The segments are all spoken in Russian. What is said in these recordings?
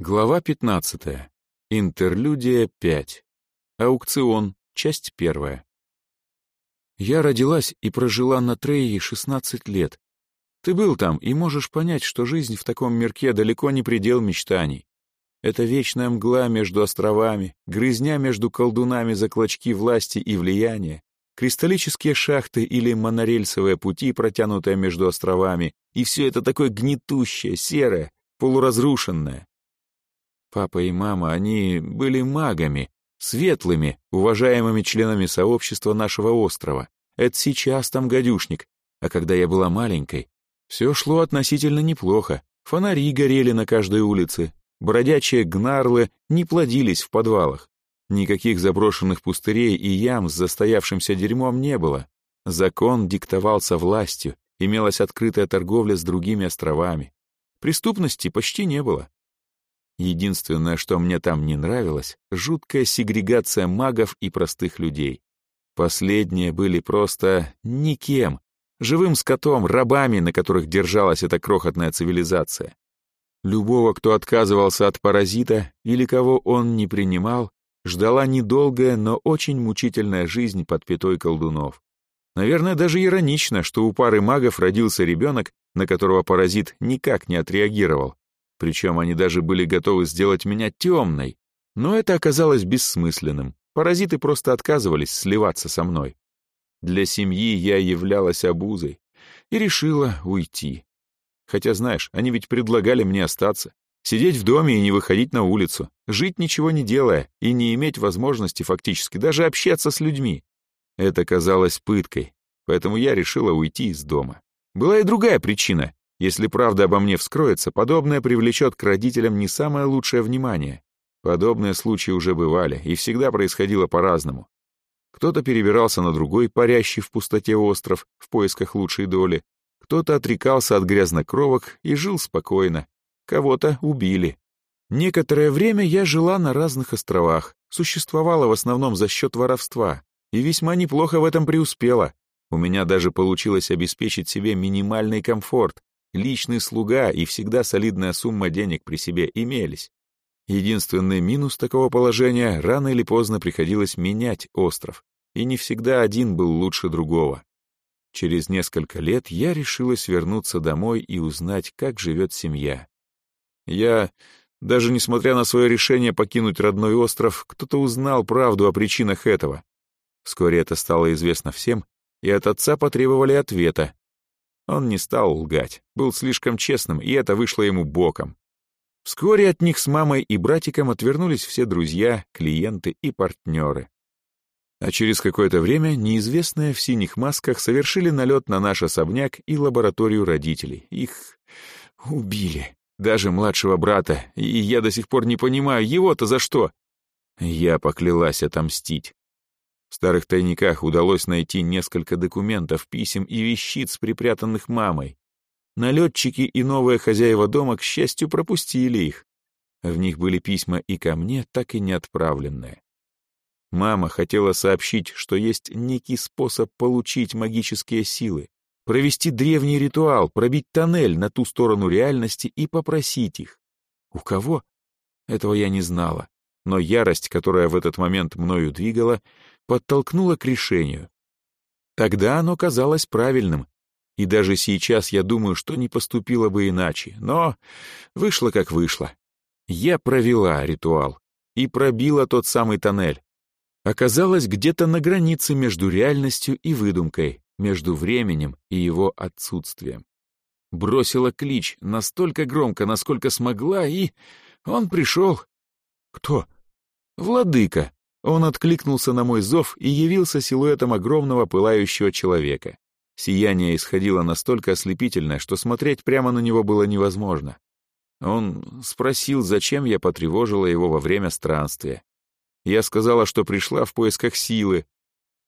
Глава 15. Интерлюдия 5. Аукцион. Часть первая. Я родилась и прожила на Трее 16 лет. Ты был там и можешь понять, что жизнь в таком мирке далеко не предел мечтаний. Это вечная мгла между островами, грызня между колдунами за клочки власти и влияния, кристаллические шахты или монорельсовые пути, протянутые между островами, и все это такое гнетущее, серое, полуразрушенное. Папа и мама, они были магами, светлыми, уважаемыми членами сообщества нашего острова. Это сейчас там гадюшник. А когда я была маленькой, все шло относительно неплохо. Фонари горели на каждой улице, бродячие гнарлы не плодились в подвалах. Никаких заброшенных пустырей и ям с застоявшимся дерьмом не было. Закон диктовался властью, имелась открытая торговля с другими островами. Преступности почти не было. Единственное, что мне там не нравилось, жуткая сегрегация магов и простых людей. Последние были просто никем, живым скотом, рабами, на которых держалась эта крохотная цивилизация. Любого, кто отказывался от паразита или кого он не принимал, ждала недолгая, но очень мучительная жизнь под пятой колдунов. Наверное, даже иронично, что у пары магов родился ребенок, на которого паразит никак не отреагировал, причем они даже были готовы сделать меня темной. Но это оказалось бессмысленным. Паразиты просто отказывались сливаться со мной. Для семьи я являлась обузой и решила уйти. Хотя, знаешь, они ведь предлагали мне остаться, сидеть в доме и не выходить на улицу, жить ничего не делая и не иметь возможности фактически даже общаться с людьми. Это казалось пыткой, поэтому я решила уйти из дома. Была и другая причина. Если правда обо мне вскроется, подобное привлечет к родителям не самое лучшее внимание. Подобные случаи уже бывали, и всегда происходило по-разному. Кто-то перебирался на другой, парящий в пустоте остров, в поисках лучшей доли. Кто-то отрекался от грязнокровок и жил спокойно. Кого-то убили. Некоторое время я жила на разных островах, существовала в основном за счет воровства, и весьма неплохо в этом преуспела. У меня даже получилось обеспечить себе минимальный комфорт, личный слуга и всегда солидная сумма денег при себе имелись. Единственный минус такого положения — рано или поздно приходилось менять остров, и не всегда один был лучше другого. Через несколько лет я решилась вернуться домой и узнать, как живет семья. Я, даже несмотря на свое решение покинуть родной остров, кто-то узнал правду о причинах этого. Вскоре это стало известно всем, и от отца потребовали ответа, он не стал лгать, был слишком честным, и это вышло ему боком. Вскоре от них с мамой и братиком отвернулись все друзья, клиенты и партнеры. А через какое-то время неизвестные в синих масках совершили налет на наш особняк и лабораторию родителей. Их убили. Даже младшего брата. И я до сих пор не понимаю, его-то за что? Я поклялась отомстить. В старых тайниках удалось найти несколько документов, писем и вещиц, припрятанных мамой. Налетчики и новые хозяева дома, к счастью, пропустили их. В них были письма и ко мне, так и не отправленные. Мама хотела сообщить, что есть некий способ получить магические силы, провести древний ритуал, пробить тоннель на ту сторону реальности и попросить их. У кого? Этого я не знала, но ярость, которая в этот момент мною двигала, подтолкнуло к решению. Тогда оно казалось правильным, и даже сейчас я думаю, что не поступило бы иначе, но вышло как вышло. Я провела ритуал и пробила тот самый тоннель. Оказалось где-то на границе между реальностью и выдумкой, между временем и его отсутствием. Бросила клич настолько громко, насколько смогла, и он пришел. Кто? Владыка, он откликнулся на мой зов и явился силуэтом огромного пылающего человека. Сияние исходило настолько ослепительное, что смотреть прямо на него было невозможно. Он спросил, зачем я потревожила его во время странствия. Я сказала, что пришла в поисках силы.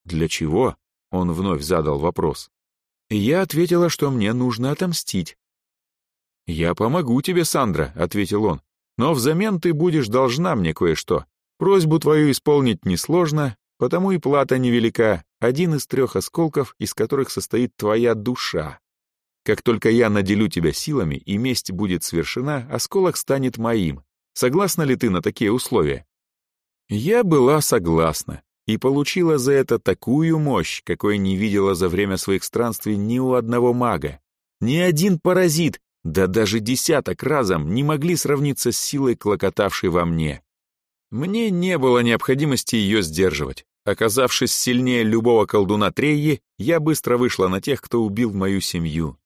«Для чего?» — он вновь задал вопрос. Я ответила, что мне нужно отомстить. «Я помогу тебе, Сандра», — ответил он, «но взамен ты будешь должна мне кое-что. Просьбу твою исполнить несложно, потому и плата невелика, один из трех осколков, из которых состоит твоя душа. Как только я наделю тебя силами, и месть будет свершена, осколок станет моим. Согласна ли ты на такие условия?» Я была согласна и получила за это такую мощь, какой не видела за время своих странствий ни у одного мага. Ни один паразит, да даже десяток разом не могли сравниться с силой, клокотавшей во мне. Мне не было необходимости ее сдерживать. Оказавшись сильнее любого колдуна Трейи, я быстро вышла на тех, кто убил мою семью.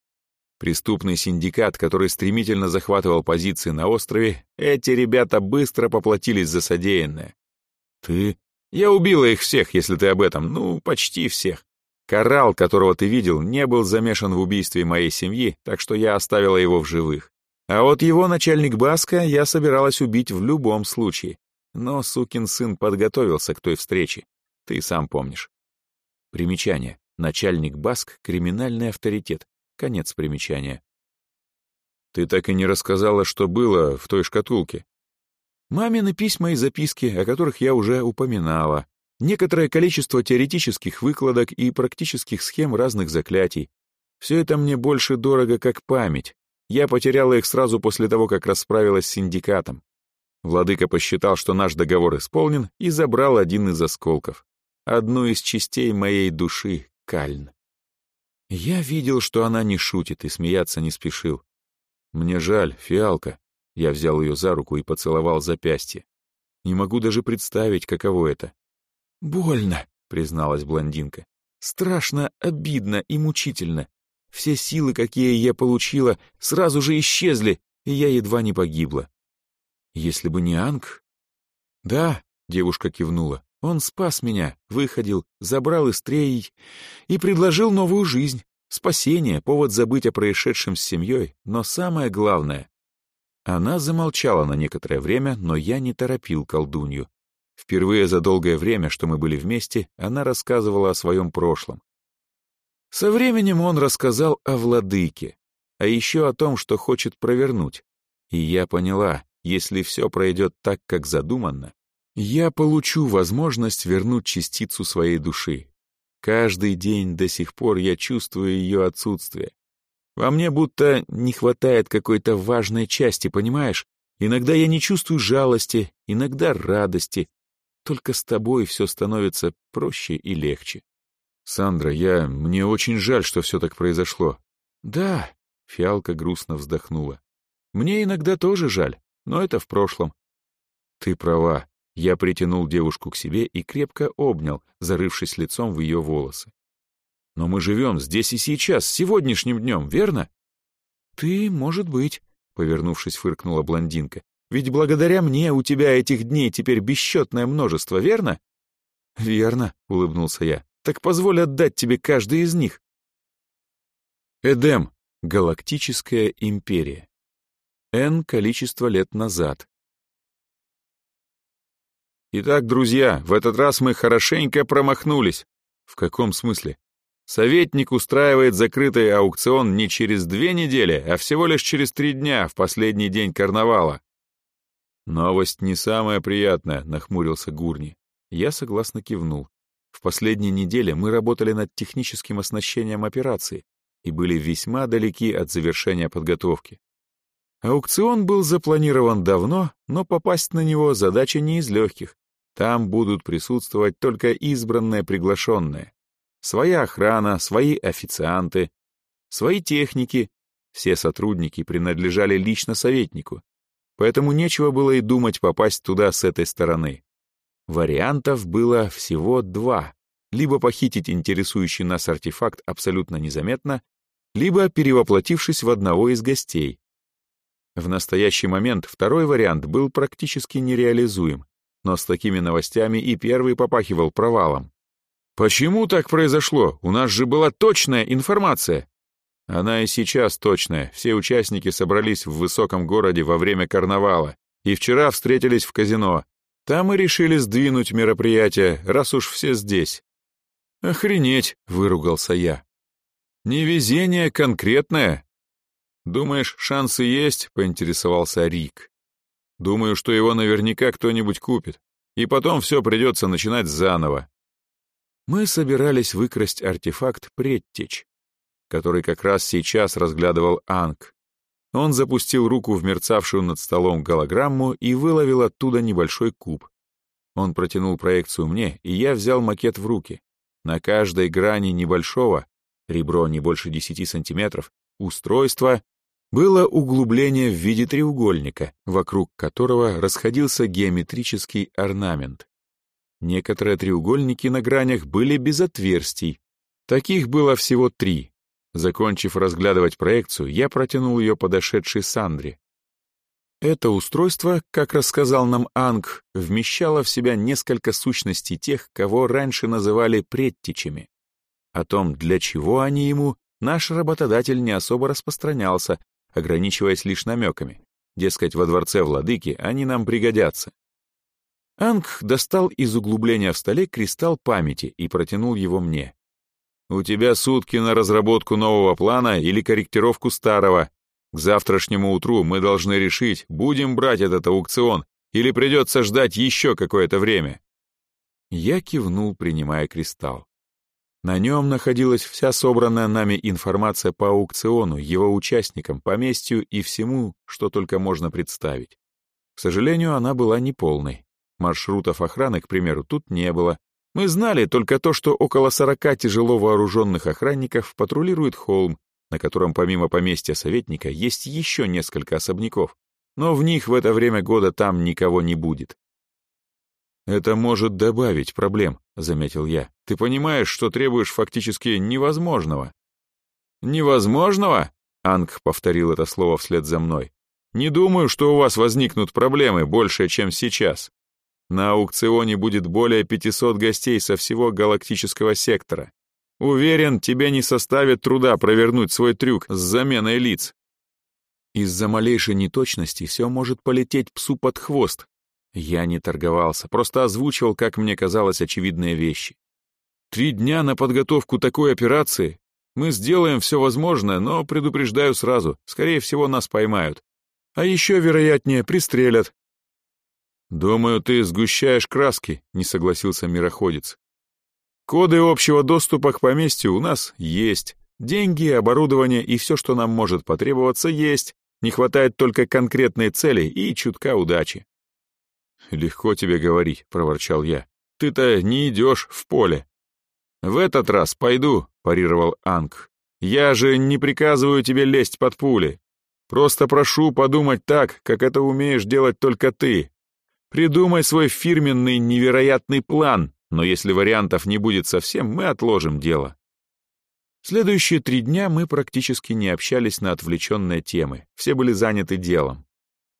Преступный синдикат, который стремительно захватывал позиции на острове, эти ребята быстро поплатились за содеянное. Ты? Я убила их всех, если ты об этом. Ну, почти всех. Коралл, которого ты видел, не был замешан в убийстве моей семьи, так что я оставила его в живых. А вот его начальник Баска я собиралась убить в любом случае. Но сукин сын подготовился к той встрече. Ты сам помнишь. Примечание. Начальник Баск — криминальный авторитет. Конец примечания. Ты так и не рассказала, что было в той шкатулке. Мамины письма и записки, о которых я уже упоминала. Некоторое количество теоретических выкладок и практических схем разных заклятий. Все это мне больше дорого, как память. Я потеряла их сразу после того, как расправилась с синдикатом. Владыка посчитал, что наш договор исполнен, и забрал один из осколков. Одну из частей моей души, Кальн. Я видел, что она не шутит, и смеяться не спешил. Мне жаль, фиалка. Я взял ее за руку и поцеловал запястье. Не могу даже представить, каково это. «Больно», — призналась блондинка. «Страшно, обидно и мучительно. Все силы, какие я получила, сразу же исчезли, и я едва не погибла. Если бы не Анг...» «Да», — девушка кивнула, он спас меня, выходил, забрал из Треи и предложил новую жизнь, спасение, повод забыть о происшедшем с семьей, но самое главное... Она замолчала на некоторое время, но я не торопил колдунью. Впервые за долгое время, что мы были вместе, она рассказывала о своем прошлом. Со временем он рассказал о владыке, а еще о том, что хочет провернуть. И я поняла, если все пройдет так, как задуманно, я получу возможность вернуть частицу своей души. Каждый день до сих пор я чувствую ее отсутствие. Во мне будто не хватает какой-то важной части, понимаешь? Иногда я не чувствую жалости, иногда радости. Только с тобой все становится проще и легче. Сандра, я... Мне очень жаль, что все так произошло. Да, фиалка грустно вздохнула. Мне иногда тоже жаль, но это в прошлом. Ты права, я притянул девушку к себе и крепко обнял, зарывшись лицом в ее волосы. «Но мы живем здесь и сейчас, сегодняшним днем, верно?» «Ты, может быть», — повернувшись, фыркнула блондинка. «Ведь благодаря мне у тебя этих дней теперь бесчетное множество, верно?» «Верно», — улыбнулся я. «Так позволь отдать тебе каждый из них». Эдем. Галактическая империя. N количество лет назад. Итак, друзья, в этот раз мы хорошенько промахнулись. В каком смысле? Советник устраивает закрытый аукцион не через две недели, а всего лишь через три дня, в последний день карнавала. Новость не самая приятная, нахмурился Гурни. Я согласно кивнул. В последние недели мы работали над техническим оснащением операции и были весьма далеки от завершения подготовки. Аукцион был запланирован давно, но попасть на него задача не из легких. Там будут присутствовать только избранные приглашенные. Своя охрана, свои официанты, свои техники. Все сотрудники принадлежали лично советнику. Поэтому нечего было и думать попасть туда с этой стороны. Вариантов было всего два. Либо похитить интересующий нас артефакт абсолютно незаметно, либо перевоплотившись в одного из гостей. В настоящий момент второй вариант был практически нереализуем, но с такими новостями и первый попахивал провалом. «Почему так произошло? У нас же была точная информация!» Она и сейчас точная. Все участники собрались в высоком городе во время карнавала и вчера встретились в казино. Там и решили сдвинуть мероприятие, раз уж все здесь. «Охренеть!» — выругался я. «Невезение конкретное!» «Думаешь, шансы есть?» — поинтересовался Рик. Думаю, что его наверняка кто-нибудь купит. И потом все придется начинать заново. Мы собирались выкрасть артефакт предтеч, который как раз сейчас разглядывал Анг. Он запустил руку в мерцавшую над столом голограмму и выловил оттуда небольшой куб. Он протянул проекцию мне, и я взял макет в руки. На каждой грани небольшого, ребро не больше 10 сантиметров, устройства было углубление в виде треугольника, вокруг которого расходился геометрический орнамент. Некоторые треугольники на гранях были без отверстий. Таких было всего три. Закончив разглядывать проекцию, я протянул ее подошедшей Сандре. Это устройство, как рассказал нам Анг, вмещало в себя несколько сущностей тех, кого раньше называли предтечами. О том, для чего они ему, наш работодатель не особо распространялся, ограничиваясь лишь намеками. Дескать, во дворце владыки они нам пригодятся. Анг достал из углубления в столе кристалл памяти и протянул его мне. «У тебя сутки на разработку нового плана или корректировку старого. К завтрашнему утру мы должны решить, будем брать этот аукцион или придется ждать еще какое-то время». Я кивнул, принимая кристалл. На нем находилась вся собранная нами информация по аукциону, его участникам, поместью и всему, что только можно представить. К сожалению, она была неполной. Маршрутов охраны, к примеру, тут не было. Мы знали только то, что около сорока тяжело вооруженных охранников патрулирует холм, на котором помимо поместья советника есть еще несколько особняков, но в них в это время года там никого не будет. «Это может добавить проблем», — заметил я. «Ты понимаешь, что требуешь фактически невозможного». «Невозможного?» — Анг повторил это слово вслед за мной. «Не думаю, что у вас возникнут проблемы больше, чем сейчас. На аукционе будет более 500 гостей со всего галактического сектора. Уверен, тебе не составит труда провернуть свой трюк с заменой лиц. Из-за малейшей неточности все может полететь псу под хвост, я не торговался, просто озвучивал, как мне казалось, очевидные вещи. Три дня на подготовку такой операции. Мы сделаем все возможное, но предупреждаю сразу, скорее всего, нас поймают. А еще, вероятнее, пристрелят. «Думаю, ты сгущаешь краски», — не согласился мироходец. «Коды общего доступа к поместью у нас есть. Деньги, оборудование и все, что нам может потребоваться, есть. Не хватает только конкретной цели и чутка удачи. «Легко тебе говорить», — проворчал я. «Ты-то не идешь в поле». «В этот раз пойду», — парировал Анг. «Я же не приказываю тебе лезть под пули. Просто прошу подумать так, как это умеешь делать только ты. Придумай свой фирменный невероятный план, но если вариантов не будет совсем, мы отложим дело». Следующие три дня мы практически не общались на отвлеченные темы, все были заняты делом.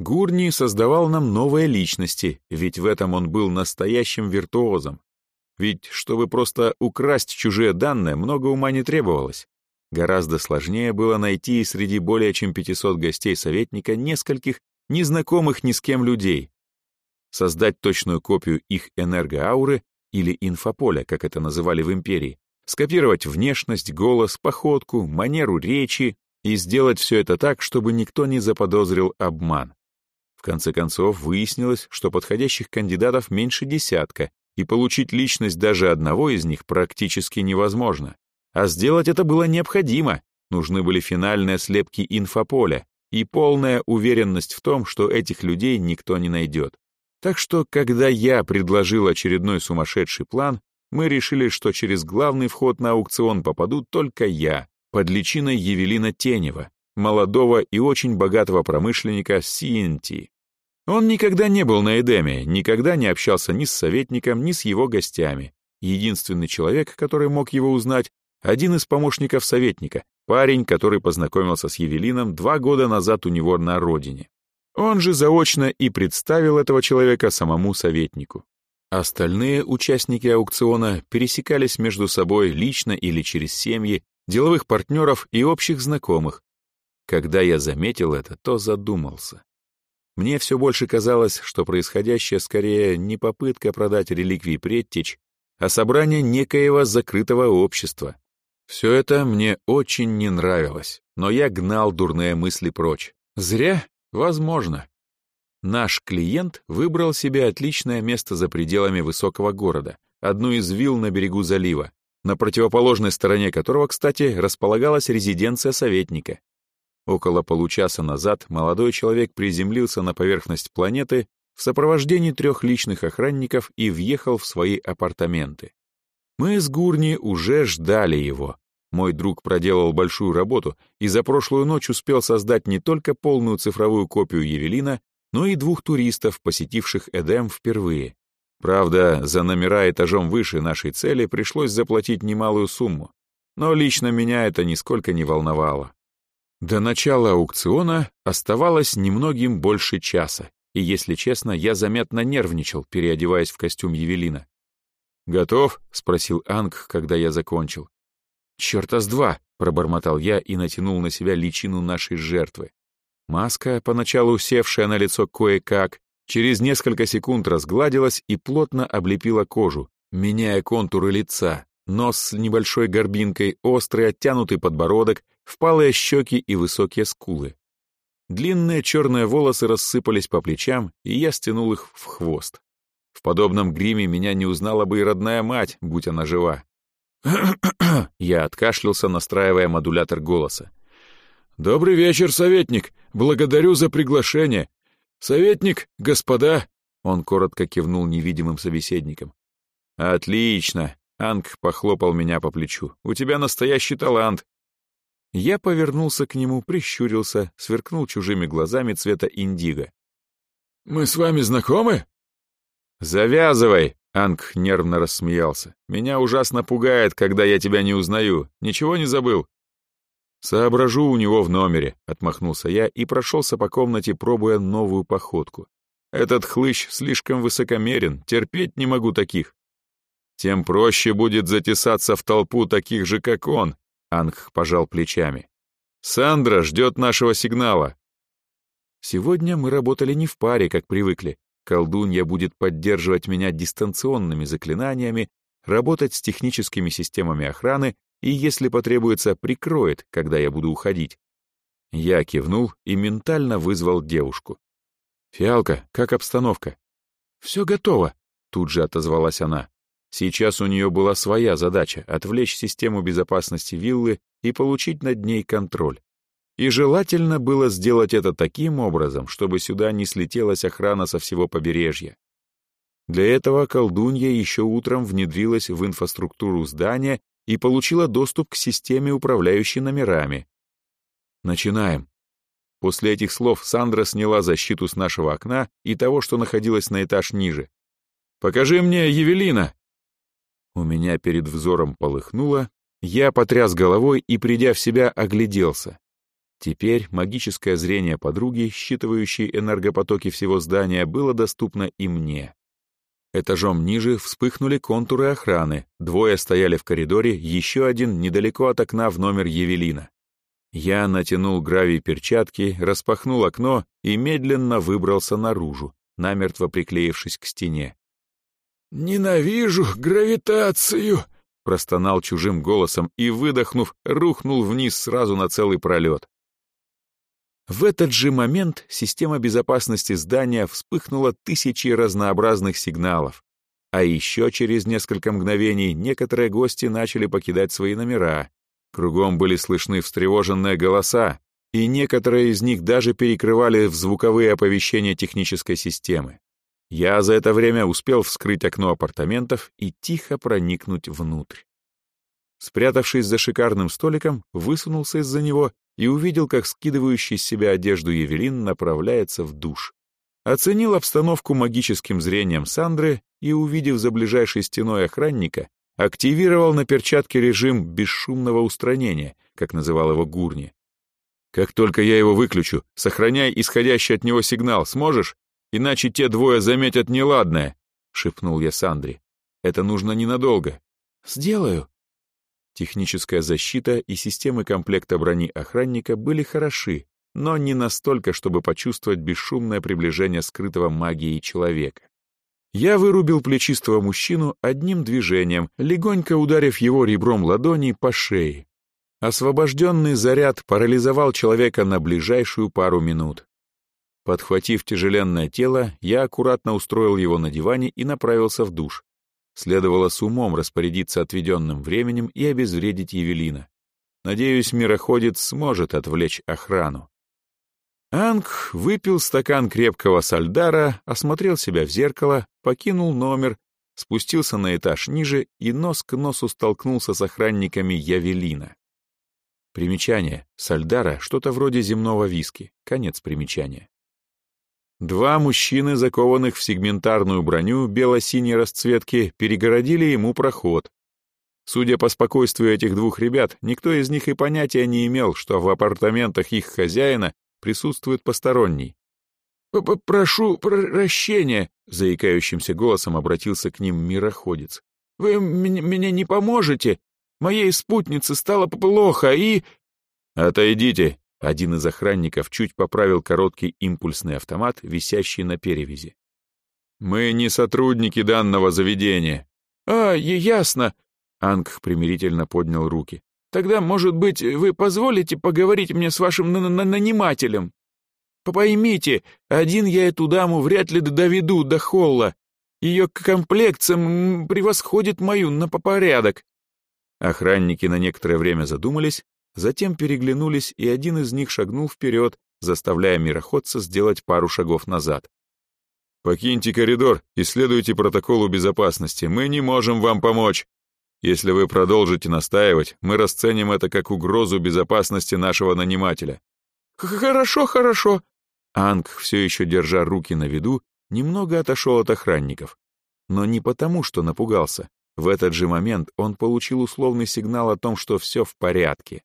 Гурни создавал нам новые личности, ведь в этом он был настоящим виртуозом. Ведь, чтобы просто украсть чужие данные, много ума не требовалось. Гораздо сложнее было найти среди более чем 500 гостей советника нескольких незнакомых ни с кем людей. Создать точную копию их энергоауры или инфополя, как это называли в империи, скопировать внешность, голос, походку, манеру речи и сделать все это так, чтобы никто не заподозрил обман конце концов, выяснилось, что подходящих кандидатов меньше десятка, и получить личность даже одного из них практически невозможно. А сделать это было необходимо. Нужны были финальные слепки инфополя и полная уверенность в том, что этих людей никто не найдет. Так что, когда я предложил очередной сумасшедший план, мы решили, что через главный вход на аукцион попаду только я, под личиной Евелина Тенева, молодого и очень богатого промышленника CNT. Он никогда не был на Эдеме, никогда не общался ни с советником, ни с его гостями. Единственный человек, который мог его узнать, один из помощников советника, парень, который познакомился с Евелином два года назад у него на родине. Он же заочно и представил этого человека самому советнику. Остальные участники аукциона пересекались между собой лично или через семьи, деловых партнеров и общих знакомых. Когда я заметил это, то задумался. Мне все больше казалось, что происходящее скорее не попытка продать реликвии предтеч, а собрание некоего закрытого общества. Все это мне очень не нравилось, но я гнал дурные мысли прочь. Зря? Возможно. Наш клиент выбрал себе отличное место за пределами высокого города, одну из вилл на берегу залива, на противоположной стороне которого, кстати, располагалась резиденция советника. Около получаса назад молодой человек приземлился на поверхность планеты в сопровождении трех личных охранников и въехал в свои апартаменты. Мы с Гурни уже ждали его. Мой друг проделал большую работу и за прошлую ночь успел создать не только полную цифровую копию Евелина, но и двух туристов, посетивших Эдем впервые. Правда, за номера этажом выше нашей цели пришлось заплатить немалую сумму, но лично меня это нисколько не волновало. До начала аукциона оставалось немногим больше часа, и, если честно, я заметно нервничал, переодеваясь в костюм Евелина. «Готов?» — спросил Анг, когда я закончил. «Чёрта с два!» — пробормотал я и натянул на себя личину нашей жертвы. Маска, поначалу севшая на лицо кое-как, через несколько секунд разгладилась и плотно облепила кожу, меняя контуры лица, нос с небольшой горбинкой, острый оттянутый подбородок, впалые щеки и высокие скулы. Длинные черные волосы рассыпались по плечам, и я стянул их в хвост. В подобном гриме меня не узнала бы и родная мать, будь она жива. Я откашлялся, настраивая модулятор голоса. «Добрый вечер, советник! Благодарю за приглашение! Советник, господа!» Он коротко кивнул невидимым собеседникам. «Отлично!» — Анг похлопал меня по плечу. «У тебя настоящий талант!» Я повернулся к нему, прищурился, сверкнул чужими глазами цвета индиго. «Мы с вами знакомы?» «Завязывай!» — Анг нервно рассмеялся. «Меня ужасно пугает, когда я тебя не узнаю. Ничего не забыл?» «Соображу у него в номере», — отмахнулся я и прошелся по комнате, пробуя новую походку. «Этот хлыщ слишком высокомерен, терпеть не могу таких». «Тем проще будет затесаться в толпу таких же, как он», — Анг пожал плечами. «Сандра ждет нашего сигнала». Сегодня мы работали не в паре, как привыкли. Колдунья будет поддерживать меня дистанционными заклинаниями, работать с техническими системами охраны и, если потребуется, прикроет, когда я буду уходить. Я кивнул и ментально вызвал девушку. «Фиалка, как обстановка?» «Все готово», — тут же отозвалась она. Сейчас у нее была своя задача — отвлечь систему безопасности виллы и получить над ней контроль. И желательно было сделать это таким образом, чтобы сюда не слетелась охрана со всего побережья. Для этого колдунья еще утром внедрилась в инфраструктуру здания и получила доступ к системе, управляющей номерами. Начинаем. После этих слов Сандра сняла защиту с нашего окна и того, что находилось на этаж ниже. «Покажи мне Евелина!» У меня перед взором полыхнуло, я потряс головой и, придя в себя, огляделся. Теперь магическое зрение подруги, считывающей энергопотоки всего здания, было доступно и мне. Этажом ниже вспыхнули контуры охраны, двое стояли в коридоре, еще один недалеко от окна в номер Евелина. Я натянул гравий перчатки, распахнул окно и медленно выбрался наружу, намертво приклеившись к стене. «Ненавижу гравитацию!» — простонал чужим голосом и, выдохнув, рухнул вниз сразу на целый пролет. В этот же момент система безопасности здания вспыхнула тысячи разнообразных сигналов. А еще через несколько мгновений некоторые гости начали покидать свои номера. Кругом были слышны встревоженные голоса, и некоторые из них даже перекрывали звуковые оповещения технической системы. Я за это время успел вскрыть окно апартаментов и тихо проникнуть внутрь. Спрятавшись за шикарным столиком, высунулся из-за него и увидел, как скидывающий с себя одежду Евелин направляется в душ. Оценил обстановку магическим зрением Сандры и, увидев за ближайшей стеной охранника, активировал на перчатке режим бесшумного устранения, как называл его Гурни. «Как только я его выключу, сохраняй исходящий от него сигнал, сможешь? Иначе те двое заметят неладное», — шепнул я Сандре. «Это нужно ненадолго». «Сделаю», Техническая защита и системы комплекта брони охранника были хороши, но не настолько, чтобы почувствовать бесшумное приближение скрытого магией человека. Я вырубил плечистого мужчину одним движением, легонько ударив его ребром ладони по шее. Освобожденный заряд парализовал человека на ближайшую пару минут. Подхватив тяжеленное тело, я аккуратно устроил его на диване и направился в душ. Следовало с умом распорядиться отведенным временем и обезвредить Евелина. Надеюсь, мироходец сможет отвлечь охрану. Анг выпил стакан крепкого сальдара, осмотрел себя в зеркало, покинул номер, спустился на этаж ниже и нос к носу столкнулся с охранниками Явелина. Примечание. Сальдара — что-то вроде земного виски. Конец примечания. Два мужчины, закованных в сегментарную броню бело-синей расцветки, перегородили ему проход. Судя по спокойствию этих двух ребят, никто из них и понятия не имел, что в апартаментах их хозяина присутствует посторонний. «Прошу прощения», — заикающимся голосом обратился к ним мироходец. «Вы меня не поможете? Моей спутнице стало плохо и...» «Отойдите!» — один из охранников чуть поправил короткий импульсный автомат, висящий на перевязи. «Мы не сотрудники данного заведения». «А, ясно!» — Анг примирительно поднял руки. Тогда, может быть, вы позволите поговорить мне с вашим нанимателем? Поймите, один я эту даму вряд ли доведу до холла. Ее комплекция превосходит мою на порядок. Охранники на некоторое время задумались, затем переглянулись, и один из них шагнул вперед, заставляя мироходца сделать пару шагов назад. «Покиньте коридор и следуйте протоколу безопасности. Мы не можем вам помочь», если вы продолжите настаивать, мы расценим это как угрозу безопасности нашего нанимателя». «Хорошо, хорошо». Анг, все еще держа руки на виду, немного отошел от охранников. Но не потому, что напугался. В этот же момент он получил условный сигнал о том, что все в порядке.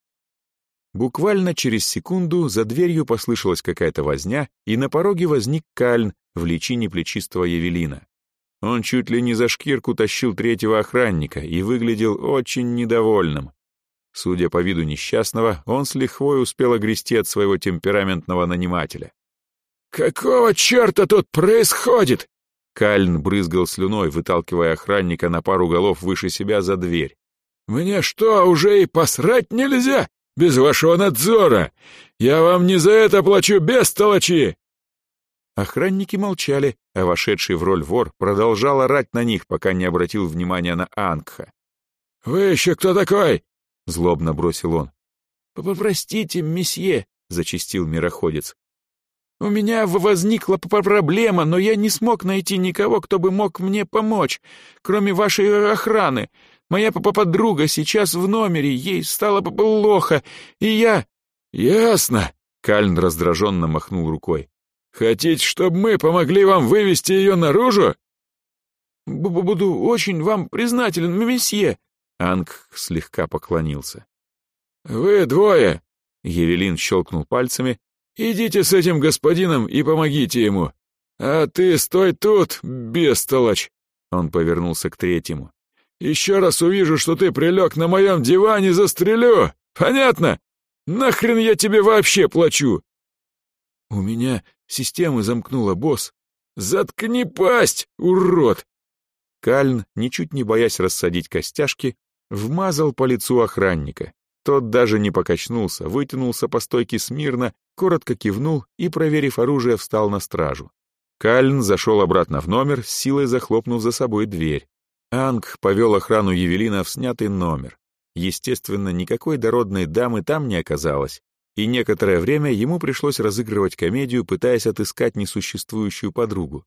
Буквально через секунду за дверью послышалась какая-то возня, и на пороге возник Кальн в личине плечистого Евелина. Он чуть ли не за шкирку тащил третьего охранника и выглядел очень недовольным. Судя по виду несчастного, он с лихвой успел огрести от своего темпераментного нанимателя. «Какого черта тут происходит?» Кальн брызгал слюной, выталкивая охранника на пару голов выше себя за дверь. «Мне что, уже и посрать нельзя? Без вашего надзора! Я вам не за это плачу, бестолочи!» Охранники молчали, а вошедший в роль вор продолжал орать на них, пока не обратил внимания на Ангха. «Вы еще кто такой?» — злобно бросил он. «Попростите, месье», — зачистил мироходец. «У меня возникла проблема, но я не смог найти никого, кто бы мог мне помочь, кроме вашей охраны. Моя подруга сейчас в номере, ей стало плохо, и я...» «Ясно», — Кальн раздраженно махнул рукой. Хотите, чтобы мы помогли вам вывести ее наружу?» «Буду очень вам признателен, месье!» Анг слегка поклонился. «Вы двое!» — Евелин щелкнул пальцами. «Идите с этим господином и помогите ему. А ты стой тут, бестолочь!» Он повернулся к третьему. «Еще раз увижу, что ты прилег на моем диване, застрелю! Понятно? Нахрен я тебе вообще плачу?» «У меня Системы замкнула, босс. Заткни пасть, урод! Кальн, ничуть не боясь рассадить костяшки, вмазал по лицу охранника. Тот даже не покачнулся, вытянулся по стойке смирно, коротко кивнул и, проверив оружие, встал на стражу. Кальн зашел обратно в номер, с силой захлопнув за собой дверь. Анг повел охрану Евелина в снятый номер. Естественно, никакой дородной дамы там не оказалось и некоторое время ему пришлось разыгрывать комедию, пытаясь отыскать несуществующую подругу.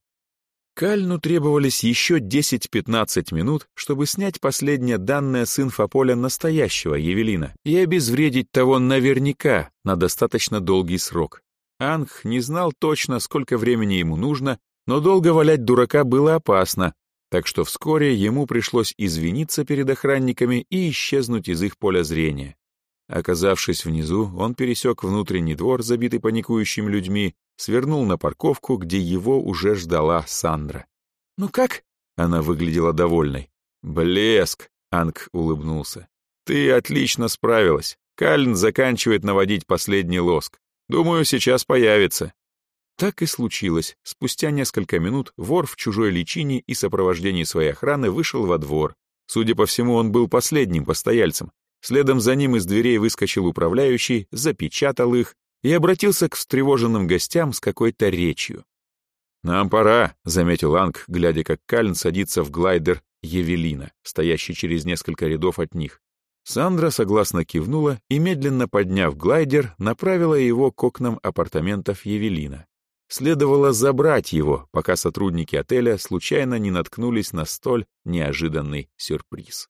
Кальну требовались еще 10-15 минут, чтобы снять последнее данное с инфополя настоящего Евелина и обезвредить того наверняка на достаточно долгий срок. Анг не знал точно, сколько времени ему нужно, но долго валять дурака было опасно, так что вскоре ему пришлось извиниться перед охранниками и исчезнуть из их поля зрения. Оказавшись внизу, он пересек внутренний двор, забитый паникующими людьми, свернул на парковку, где его уже ждала Сандра. «Ну как?» — она выглядела довольной. «Блеск!» — Анг улыбнулся. «Ты отлично справилась. Кальн заканчивает наводить последний лоск. Думаю, сейчас появится». Так и случилось. Спустя несколько минут вор в чужой личине и сопровождении своей охраны вышел во двор. Судя по всему, он был последним постояльцем, Следом за ним из дверей выскочил управляющий, запечатал их и обратился к встревоженным гостям с какой-то речью. «Нам пора», — заметил Анг, глядя, как Кальн садится в глайдер Евелина, стоящий через несколько рядов от них. Сандра согласно кивнула и, медленно подняв глайдер, направила его к окнам апартаментов Евелина. Следовало забрать его, пока сотрудники отеля случайно не наткнулись на столь неожиданный сюрприз.